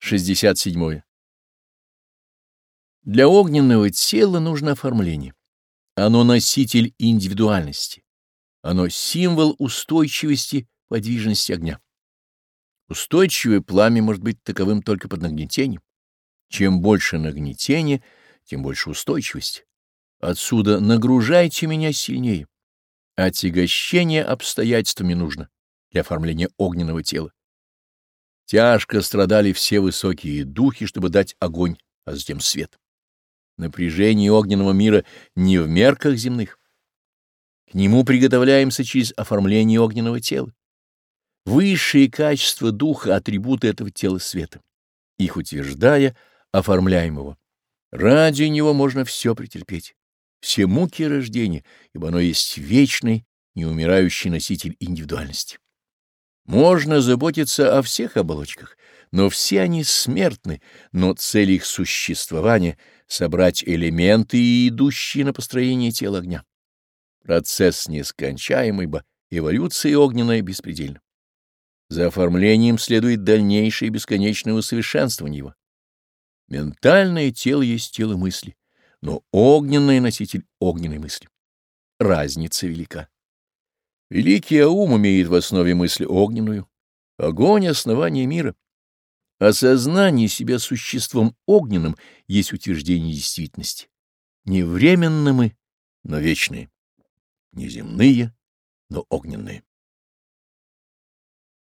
67. Для огненного тела нужно оформление. Оно носитель индивидуальности. Оно символ устойчивости, подвижности огня. Устойчивое пламя может быть таковым только под нагнетением. Чем больше нагнетение, тем больше устойчивость. Отсюда нагружайте меня сильнее. Отягощение обстоятельствами нужно для оформления огненного тела. Тяжко страдали все высокие духи, чтобы дать огонь, а затем свет. Напряжение огненного мира не в мерках земных. К нему приготовляемся через оформление огненного тела. Высшие качества духа — атрибуты этого тела света. Их утверждая, оформляем его. Ради него можно все претерпеть, все муки рождения, ибо оно есть вечный, неумирающий носитель индивидуальности. Можно заботиться о всех оболочках, но все они смертны, но цель их существования — собрать элементы, идущие на построение тела огня. Процесс нескончаемый, ибо эволюция огненная беспредельна. За оформлением следует дальнейшее бесконечное усовершенствование его. Ментальное тело есть тело мысли, но огненный носитель огненной мысли. Разница велика. Великий ум имеет в основе мысли огненную, а огонь — основание мира. Осознание себя существом огненным есть утверждение действительности. Не временно мы, но вечные. Не земные, но огненные.